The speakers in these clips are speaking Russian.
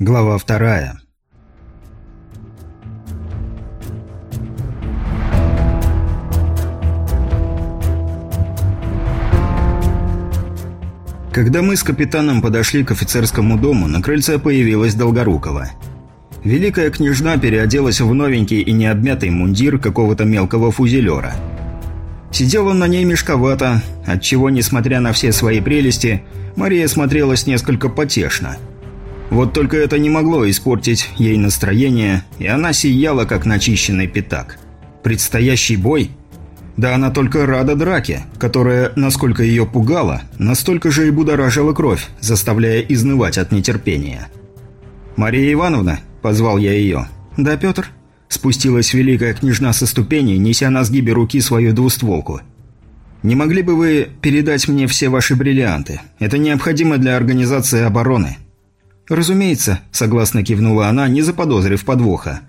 Глава вторая. Когда мы с капитаном подошли к офицерскому дому, на крыльце появилась Долгорукова. Великая княжна переоделась в новенький и необмятый мундир какого-то мелкого фузелера. Сидел он на ней мешковато, отчего, несмотря на все свои прелести, Мария смотрелась несколько потешно – вот только это не могло испортить ей настроение, и она сияла, как начищенный пятак. Предстоящий бой? Да она только рада драке, которая, насколько ее пугала, настолько же и будоражила кровь, заставляя изнывать от нетерпения. «Мария Ивановна?» – позвал я ее. «Да, Петр?» – спустилась великая княжна со ступеней, неся на сгибе руки свою двустволку. «Не могли бы вы передать мне все ваши бриллианты? Это необходимо для организации обороны». «Разумеется», – согласно кивнула она, не заподозрив подвоха.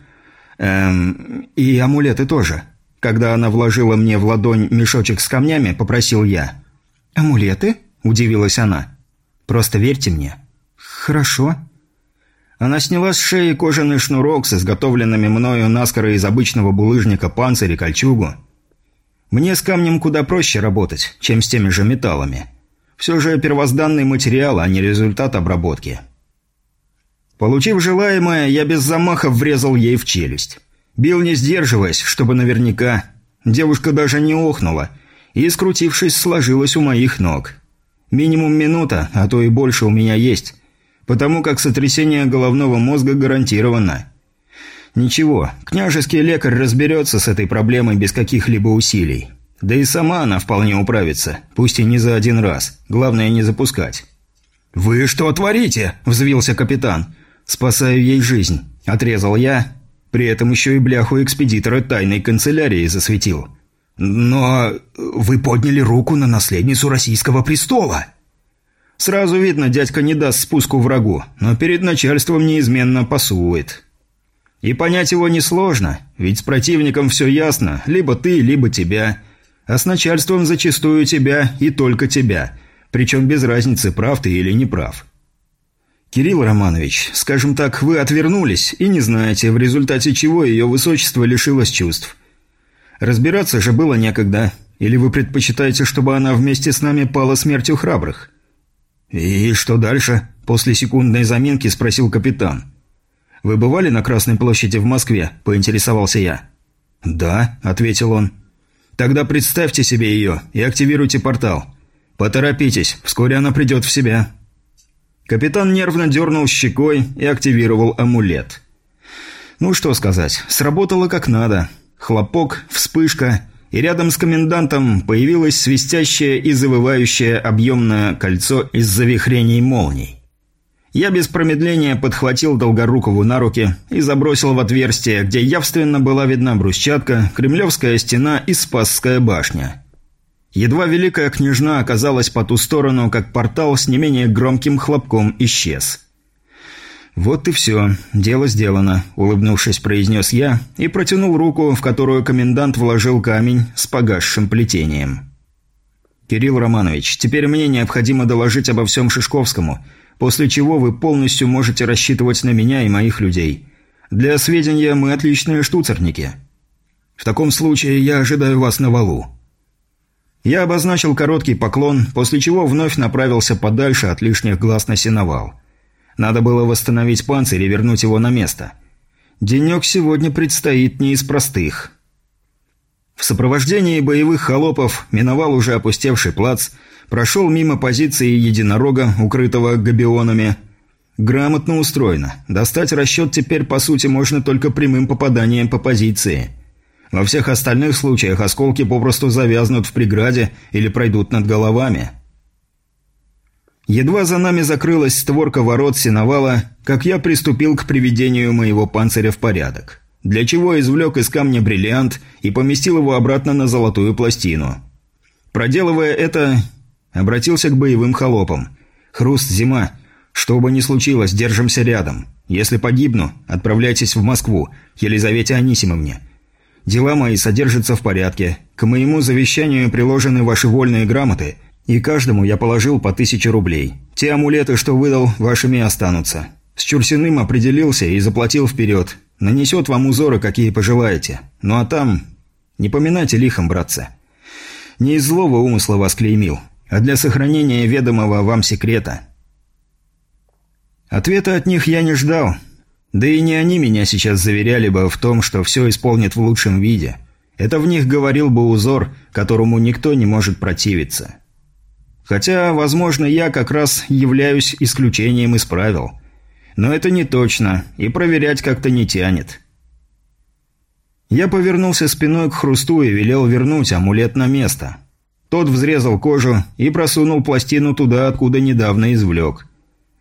«Эм, и амулеты тоже». Когда она вложила мне в ладонь мешочек с камнями, попросил я. «Амулеты?» – удивилась она. «Просто верьте мне». «Хорошо». Она сняла с шеи кожаный шнурок с изготовленными мною наскоро из обычного булыжника панцирь и кольчугу. Мне с камнем куда проще работать, чем с теми же металлами. Все же первозданный материал, а не результат обработки. Получив желаемое, я без замаха врезал ей в челюсть. Бил не сдерживаясь, чтобы наверняка. Девушка даже не охнула, и, скрутившись, сложилась у моих ног. Минимум минута, а то и больше у меня есть, потому как сотрясение головного мозга гарантировано. Ничего, княжеский лекарь разберется с этой проблемой без каких-либо усилий. Да и сама она вполне управится, пусть и не за один раз. Главное не запускать. «Вы что творите?» – взвился капитан. «Спасаю ей жизнь», – отрезал я, при этом еще и бляху экспедитора тайной канцелярии засветил. «Но вы подняли руку на наследницу российского престола!» Сразу видно, дядька не даст спуску врагу, но перед начальством неизменно пасует. И понять его несложно, ведь с противником все ясно, либо ты, либо тебя. А с начальством зачастую тебя и только тебя, причем без разницы, прав ты или не прав. «Кирилл Романович, скажем так, вы отвернулись и не знаете, в результате чего ее высочество лишилось чувств. Разбираться же было некогда. Или вы предпочитаете, чтобы она вместе с нами пала смертью храбрых?» «И что дальше?» – после секундной заминки спросил капитан. «Вы бывали на Красной площади в Москве?» – поинтересовался я. «Да», – ответил он. «Тогда представьте себе ее и активируйте портал. Поторопитесь, вскоре она придет в себя». Капитан нервно дернул щекой и активировал амулет. Ну что сказать, сработало как надо. Хлопок, вспышка, и рядом с комендантом появилось свистящее и завывающее объемное кольцо из завихрений молний. Я без промедления подхватил Долгорукову на руки и забросил в отверстие, где явственно была видна брусчатка, кремлевская стена и Спасская башня. Едва великая княжна оказалась по ту сторону, как портал с не менее громким хлопком исчез. «Вот и все. Дело сделано», – улыбнувшись, произнес я и протянул руку, в которую комендант вложил камень с погасшим плетением. «Кирилл Романович, теперь мне необходимо доложить обо всем Шишковскому, после чего вы полностью можете рассчитывать на меня и моих людей. Для сведения, мы отличные штуцерники. В таком случае я ожидаю вас на валу». Я обозначил короткий поклон, после чего вновь направился подальше от лишних глаз на сеновал. Надо было восстановить панцирь и вернуть его на место. Денек сегодня предстоит не из простых. В сопровождении боевых холопов миновал уже опустевший плац, прошел мимо позиции единорога, укрытого габионами. Грамотно устроено. Достать расчет теперь, по сути, можно только прямым попаданием по позиции – во всех остальных случаях осколки попросту завязнут в преграде или пройдут над головами. Едва за нами закрылась створка ворот сеновала, как я приступил к приведению моего панциря в порядок. Для чего извлек из камня бриллиант и поместил его обратно на золотую пластину. Проделывая это, обратился к боевым холопам. «Хруст, зима. Что бы ни случилось, держимся рядом. Если погибну, отправляйтесь в Москву, Елизавете Анисимовне. Дела мои содержатся в порядке. К моему завещанию приложены ваши вольные грамоты, и каждому я положил по тысяче рублей. Те амулеты, что выдал, вашими останутся. С Чурсиным определился и заплатил вперед. Нанесет вам узоры, какие пожелаете. Ну а там... Не поминайте лихом, братцы. Не из злого умысла вас клеймил, а для сохранения ведомого вам секрета. Ответа от них я не ждал. Да и не они меня сейчас заверяли бы в том, что все исполнит в лучшем виде. Это в них говорил бы узор, которому никто не может противиться. Хотя, возможно, я как раз являюсь исключением из правил. Но это не точно, и проверять как-то не тянет. Я повернулся спиной к хрусту и велел вернуть амулет на место. Тот взрезал кожу и просунул пластину туда, откуда недавно извлек.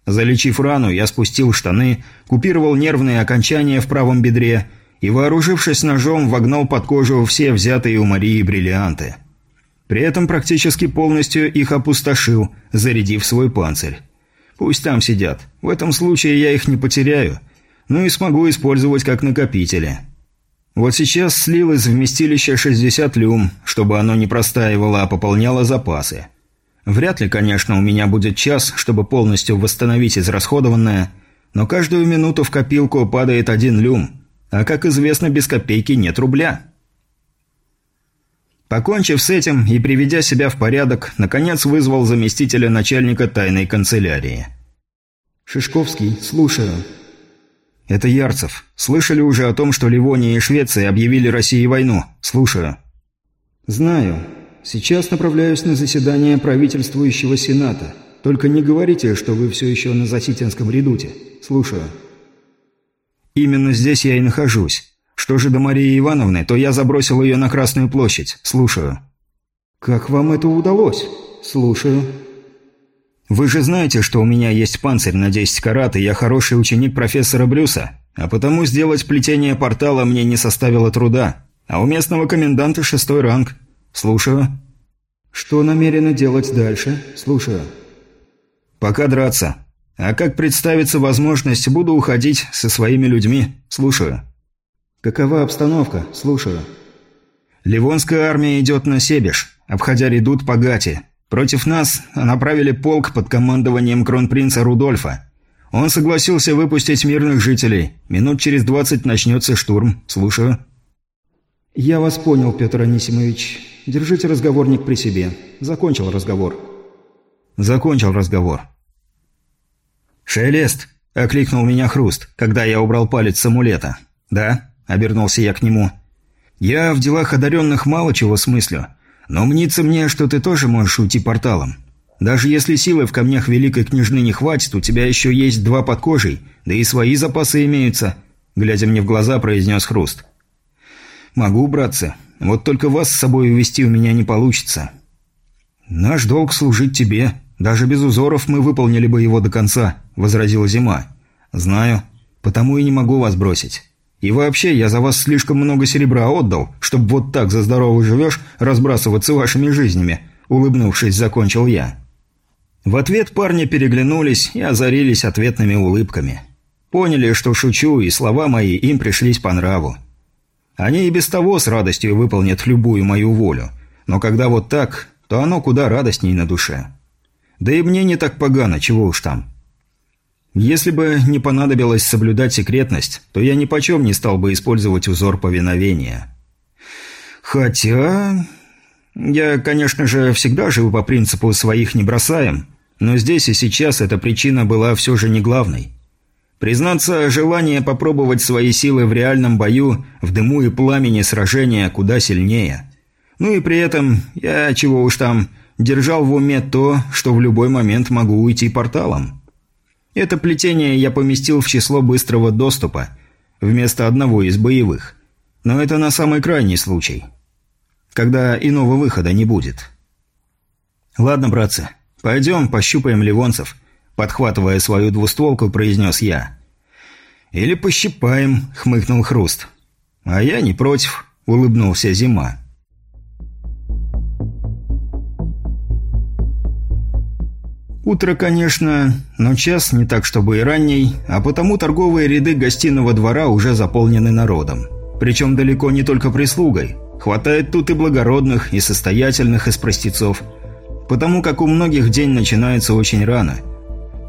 Залечив рану, я спустил штаны, купировал нервные окончания в правом бедре и, вооружившись ножом, вогнал под кожу все взятые у Марии бриллианты. При этом практически полностью их опустошил, зарядив свой панцирь. Пусть там сидят. В этом случае я их не потеряю. Ну и смогу использовать как накопители. Вот сейчас слил из вместилища 60 люм, чтобы оно не простаивало, а пополняло запасы. Вряд ли, конечно, у меня будет час, чтобы полностью восстановить израсходованное, но каждую минуту в копилку падает один люм, а, как известно, без копейки нет рубля. Покончив с этим и приведя себя в порядок, наконец вызвал заместителя начальника тайной канцелярии. «Шишковский, слушаю», «Это Ярцев. Слышали уже о том, что Ливония и Швеция объявили России войну? Слушаю». «Знаю. Сейчас направляюсь на заседание правительствующего Сената. Только не говорите, что вы все еще на Заситинском редуте. Слушаю». «Именно здесь я и нахожусь. Что же до Марии Ивановны, то я забросил ее на Красную площадь. Слушаю». «Как вам это удалось?» «Слушаю». Вы же знаете, что у меня есть панцирь на 10 карат, и я хороший ученик профессора Брюса, а потому сделать плетение портала мне не составило труда. А у местного коменданта шестой ранг. Слушаю. Что намерены делать дальше? Слушаю. Пока драться. А как представится возможность, буду уходить со своими людьми. Слушаю. Какова обстановка? Слушаю. Ливонская армия идет на Себеж, обходя редут по Гате. Против нас направили полк под командованием кронпринца Рудольфа. Он согласился выпустить мирных жителей. Минут через двадцать начнется штурм. Слушаю. «Я вас понял, Петр Анисимович. Держите разговорник при себе. Закончил разговор». «Закончил разговор». «Шелест!» – окликнул меня Хруст, когда я убрал палец с амулета. «Да?» – обернулся я к нему. «Я в делах одаренных мало чего смыслю, но мнится мне, что ты тоже можешь уйти порталом. Даже если силы в камнях Великой Княжны не хватит, у тебя еще есть два под кожей, да и свои запасы имеются», – глядя мне в глаза, произнес Хруст. «Могу, братцы. Вот только вас с собой увести у меня не получится». «Наш долг служить тебе. Даже без узоров мы выполнили бы его до конца», – возразила Зима. «Знаю. Потому и не могу вас бросить. И вообще, я за вас слишком много серебра отдал, чтобы вот так за здорово живешь разбрасываться вашими жизнями», – улыбнувшись, закончил я. В ответ парни переглянулись и озарились ответными улыбками. Поняли, что шучу, и слова мои им пришлись по нраву. Они и без того с радостью выполнят любую мою волю, но когда вот так, то оно куда радостней на душе. Да и мне не так погано, чего уж там. Если бы не понадобилось соблюдать секретность, то я ни почем не стал бы использовать узор повиновения. Хотя... Я, конечно же, всегда жил по принципу «своих не бросаем», но здесь и сейчас эта причина была все же не главной. Признаться, желание попробовать свои силы в реальном бою, в дыму и пламени сражения куда сильнее. Ну и при этом я, чего уж там, держал в уме то, что в любой момент могу уйти порталом. Это плетение я поместил в число быстрого доступа, вместо одного из боевых. Но это на самый крайний случай, когда иного выхода не будет. «Ладно, братцы, пойдем пощупаем ливонцев», подхватывая свою двустволку, произнес я. «Или пощипаем», — хмыкнул Хруст. «А я не против», — улыбнулся Зима. Утро, конечно, но час не так, чтобы и ранний, а потому торговые ряды гостиного двора уже заполнены народом. Причем далеко не только прислугой. Хватает тут и благородных, и состоятельных из простецов. Потому как у многих день начинается очень рано.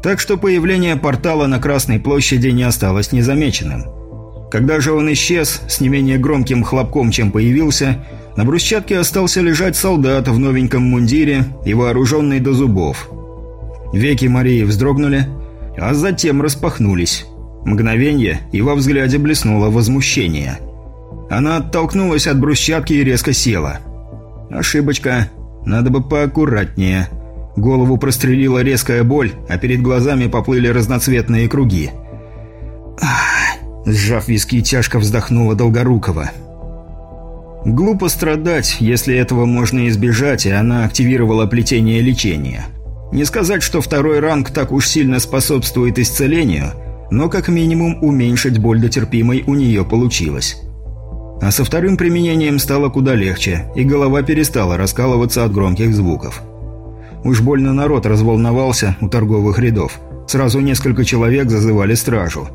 Так что появление портала на Красной площади не осталось незамеченным. Когда же он исчез, с не менее громким хлопком, чем появился, на брусчатке остался лежать солдат в новеньком мундире и вооруженный до зубов. Веки Марии вздрогнули, а затем распахнулись. Мгновенье, и во взгляде блеснуло возмущение. Она оттолкнулась от брусчатки и резко села. Ошибочка. Надо бы поаккуратнее. Голову прострелила резкая боль, а перед глазами поплыли разноцветные круги. Ах! Сжав виски, тяжко вздохнула Долгорукова. Глупо страдать, если этого можно избежать, и она активировала плетение лечения. Не сказать, что второй ранг так уж сильно способствует исцелению, но как минимум уменьшить боль до терпимой у нее получилось. А со вторым применением стало куда легче, и голова перестала раскалываться от громких звуков. Уж больно народ разволновался у торговых рядов. Сразу несколько человек зазывали стражу.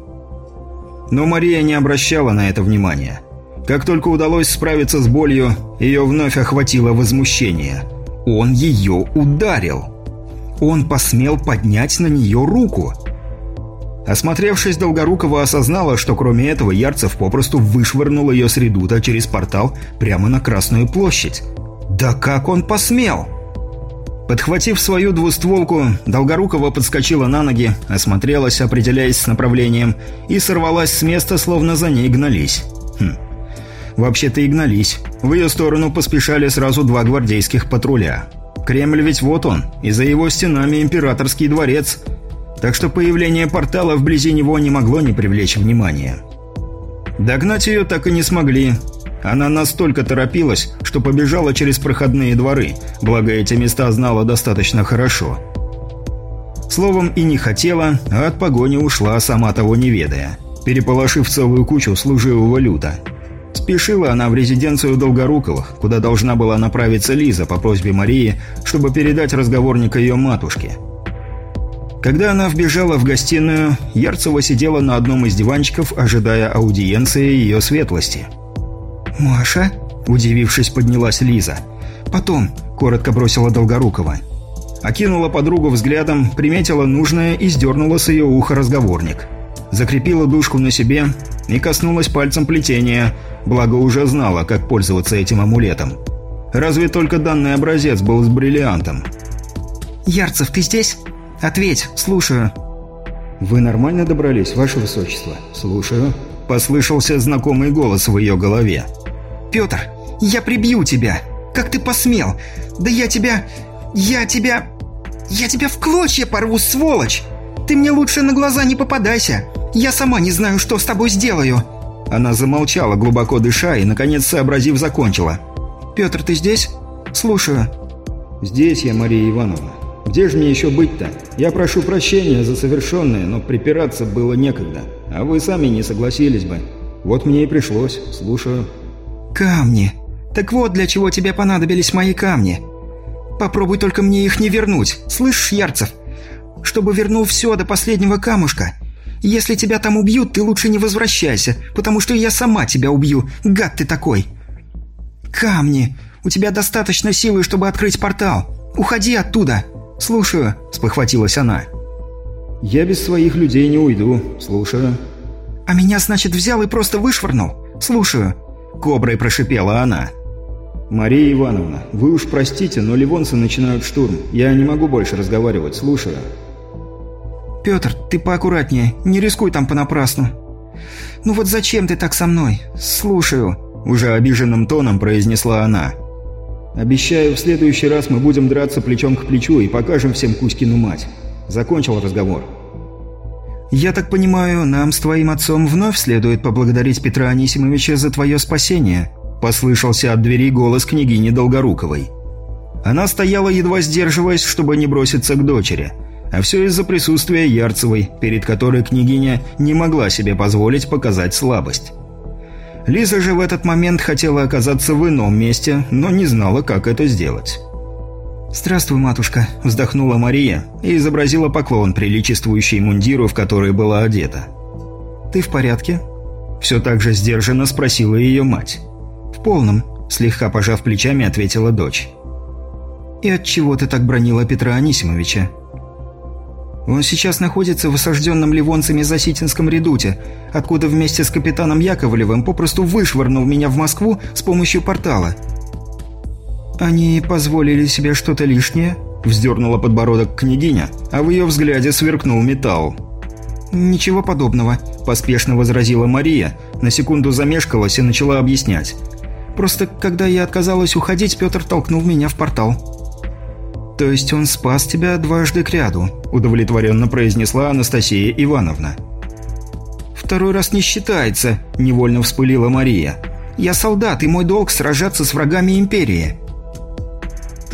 Но Мария не обращала на это внимания. Как только удалось справиться с болью, ее вновь охватило возмущение. Он ее ударил. Он посмел поднять на нее руку. Осмотревшись, Долгорукова осознала, что кроме этого Ярцев попросту вышвырнул ее с редута через портал прямо на Красную площадь. «Да как он посмел?» Подхватив свою двустволку, Долгорукова подскочила на ноги, осмотрелась, определяясь с направлением, и сорвалась с места, словно за ней гнались. Хм. Вообще-то и гнались. В ее сторону поспешали сразу два гвардейских патруля. Кремль ведь вот он, и за его стенами императорский дворец. Так что появление портала вблизи него не могло не привлечь внимания. Догнать ее так и не смогли, она настолько торопилась, что побежала через проходные дворы, благо эти места знала достаточно хорошо. Словом, и не хотела, а от погони ушла, сама того не ведая, переполошив целую кучу служивого люта. Спешила она в резиденцию Долгоруковых, куда должна была направиться Лиза по просьбе Марии, чтобы передать разговорника ее матушке. Когда она вбежала в гостиную, Ярцева сидела на одном из диванчиков, ожидая аудиенции ее светлости – «Маша?» – удивившись, поднялась Лиза. «Потом», – коротко бросила Долгорукова. Окинула подругу взглядом, приметила нужное и сдернула с ее уха разговорник. Закрепила душку на себе и коснулась пальцем плетения, благо уже знала, как пользоваться этим амулетом. Разве только данный образец был с бриллиантом. «Ярцев, ты здесь? Ответь, слушаю». «Вы нормально добрались, ваше высочество?» «Слушаю». Послышался знакомый голос в ее голове. Петр, я прибью тебя! Как ты посмел? Да я тебя... Я тебя... Я тебя в клочья порву, сволочь! Ты мне лучше на глаза не попадайся! Я сама не знаю, что с тобой сделаю!» Она замолчала, глубоко дыша, и, наконец, сообразив, закончила. «Петр, ты здесь? Слушаю». «Здесь я, Мария Ивановна. Где же мне еще быть-то? Я прошу прощения за совершенное, но припираться было некогда. А вы сами не согласились бы. Вот мне и пришлось. Слушаю». «Камни! Так вот, для чего тебе понадобились мои камни. Попробуй только мне их не вернуть, слышишь, Ярцев? Чтобы вернул все до последнего камушка. Если тебя там убьют, ты лучше не возвращайся, потому что я сама тебя убью, гад ты такой!» «Камни! У тебя достаточно силы, чтобы открыть портал. Уходи оттуда!» «Слушаю», — спохватилась она. «Я без своих людей не уйду. Слушаю». «А меня, значит, взял и просто вышвырнул? Слушаю». Коброй прошипела она. «Мария Ивановна, вы уж простите, но ливонцы начинают штурм. Я не могу больше разговаривать, слушаю». «Петр, ты поаккуратнее, не рискуй там понапрасну». «Ну вот зачем ты так со мной? Слушаю», – уже обиженным тоном произнесла она. «Обещаю, в следующий раз мы будем драться плечом к плечу и покажем всем Кузькину мать». Закончил разговор. «Я так понимаю, нам с твоим отцом вновь следует поблагодарить Петра Анисимовича за твое спасение», – послышался от двери голос княгини Долгоруковой. Она стояла, едва сдерживаясь, чтобы не броситься к дочери, а все из-за присутствия Ярцевой, перед которой княгиня не могла себе позволить показать слабость. Лиза же в этот момент хотела оказаться в ином месте, но не знала, как это сделать. «Здравствуй, матушка», – вздохнула Мария и изобразила поклон, приличествующий мундиру, в который была одета. «Ты в порядке?» Все так же сдержанно спросила ее мать. «В полном», – слегка пожав плечами, ответила дочь. «И от чего ты так бронила Петра Анисимовича?» Он сейчас находится в осажденном ливонцами Заситинском редуте, откуда вместе с капитаном Яковлевым попросту вышвырнул меня в Москву с помощью портала. Они позволили себе что-то лишнее?» Вздернула подбородок княгиня, а в ее взгляде сверкнул металл. «Ничего подобного», – поспешно возразила Мария, на секунду замешкалась и начала объяснять. «Просто, когда я отказалась уходить, Петр толкнул меня в портал». «То есть он спас тебя дважды кряду», – удовлетворенно произнесла Анастасия Ивановна. «Второй раз не считается», – невольно вспылила Мария. «Я солдат, и мой долг сражаться с врагами Империи».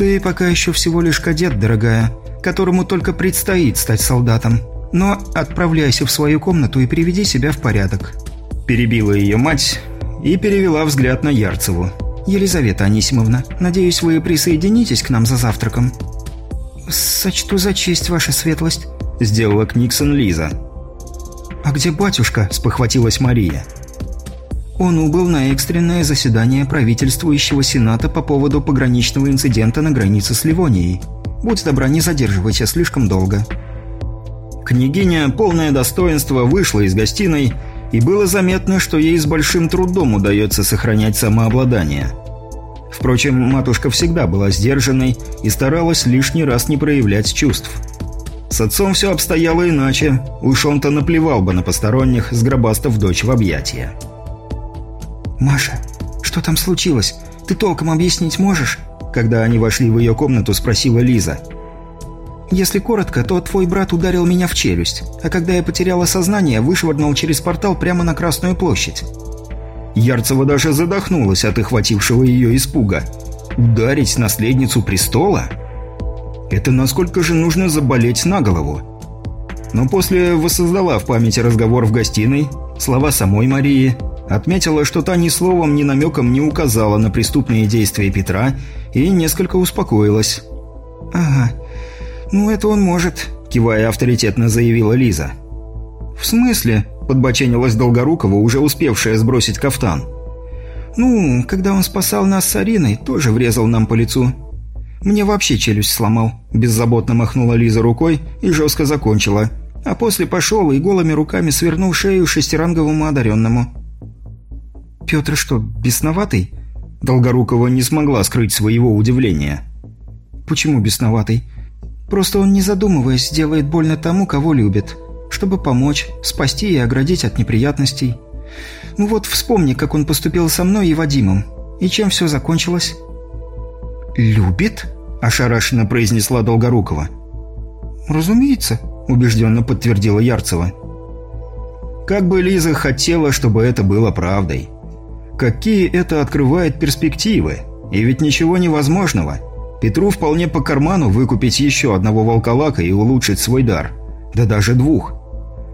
«Ты пока еще всего лишь кадет, дорогая, которому только предстоит стать солдатом. Но отправляйся в свою комнату и приведи себя в порядок». Перебила ее мать и перевела взгляд на Ярцеву. «Елизавета Анисимовна, надеюсь, вы присоединитесь к нам за завтраком?» «Сочту за честь, ваша светлость», — сделала Книксон Лиза. «А где батюшка?» — спохватилась Мария. Он убыл на экстренное заседание правительствующего сената по поводу пограничного инцидента на границе с Ливонией. Будь добра, не задерживайся слишком долго. Княгиня, полное достоинство, вышла из гостиной, и было заметно, что ей с большим трудом удается сохранять самообладание – Впрочем, матушка всегда была сдержанной и старалась лишний раз не проявлять чувств. С отцом все обстояло иначе, уж он-то наплевал бы на посторонних, сгробастав дочь в объятия. «Маша, что там случилось? Ты толком объяснить можешь?» Когда они вошли в ее комнату, спросила Лиза. «Если коротко, то твой брат ударил меня в челюсть, а когда я потеряла сознание, вышвырнул через портал прямо на Красную площадь. Ярцева даже задохнулась от охватившего ее испуга. Ударить наследницу престола? Это насколько же нужно заболеть на голову? Но после воссоздала в памяти разговор в гостиной, слова самой Марии, отметила, что та ни словом, ни намеком не указала на преступные действия Петра и несколько успокоилась. «Ага, ну это он может», – кивая авторитетно заявила Лиза. «В смысле?» Подбоченилась Долгорукова, уже успевшая сбросить кафтан. «Ну, когда он спасал нас с Ариной, тоже врезал нам по лицу. Мне вообще челюсть сломал». Беззаботно махнула Лиза рукой и жестко закончила. А после пошел и голыми руками свернул шею шестиранговому одаренному. «Петр что, бесноватый?» Долгорукова не смогла скрыть своего удивления. «Почему бесноватый?» «Просто он, не задумываясь, сделает больно тому, кого любит чтобы помочь, спасти и оградить от неприятностей. Ну вот вспомни, как он поступил со мной и Вадимом. И чем все закончилось?» «Любит?» – ошарашенно произнесла Долгорукова. «Разумеется», – убежденно подтвердила Ярцева. Как бы Лиза хотела, чтобы это было правдой. Какие это открывает перспективы? И ведь ничего невозможного. Петру вполне по карману выкупить еще одного волколака и улучшить свой дар. Да даже двух.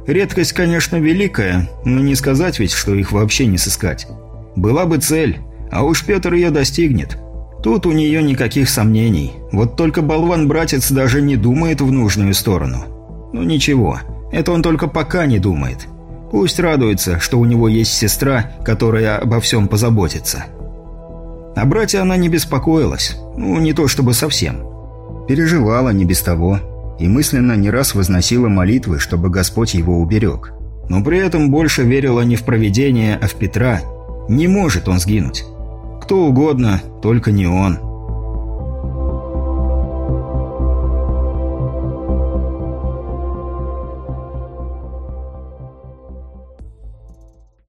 Редкость, конечно, великая, но не сказать ведь, что их вообще не сыскать. Была бы цель, а уж Петр ее достигнет. Тут у нее никаких сомнений. Вот только болван-братец даже не думает в нужную сторону. Ну ничего, это он только пока не думает. Пусть радуется, что у него есть сестра, которая обо всем позаботится. О брате она не беспокоилась. Ну, не то чтобы совсем. Переживала не без того и мысленно не раз возносила молитвы, чтобы Господь его уберег. Но при этом больше верила не в провидение, а в Петра. Не может он сгинуть. Кто угодно, только не он.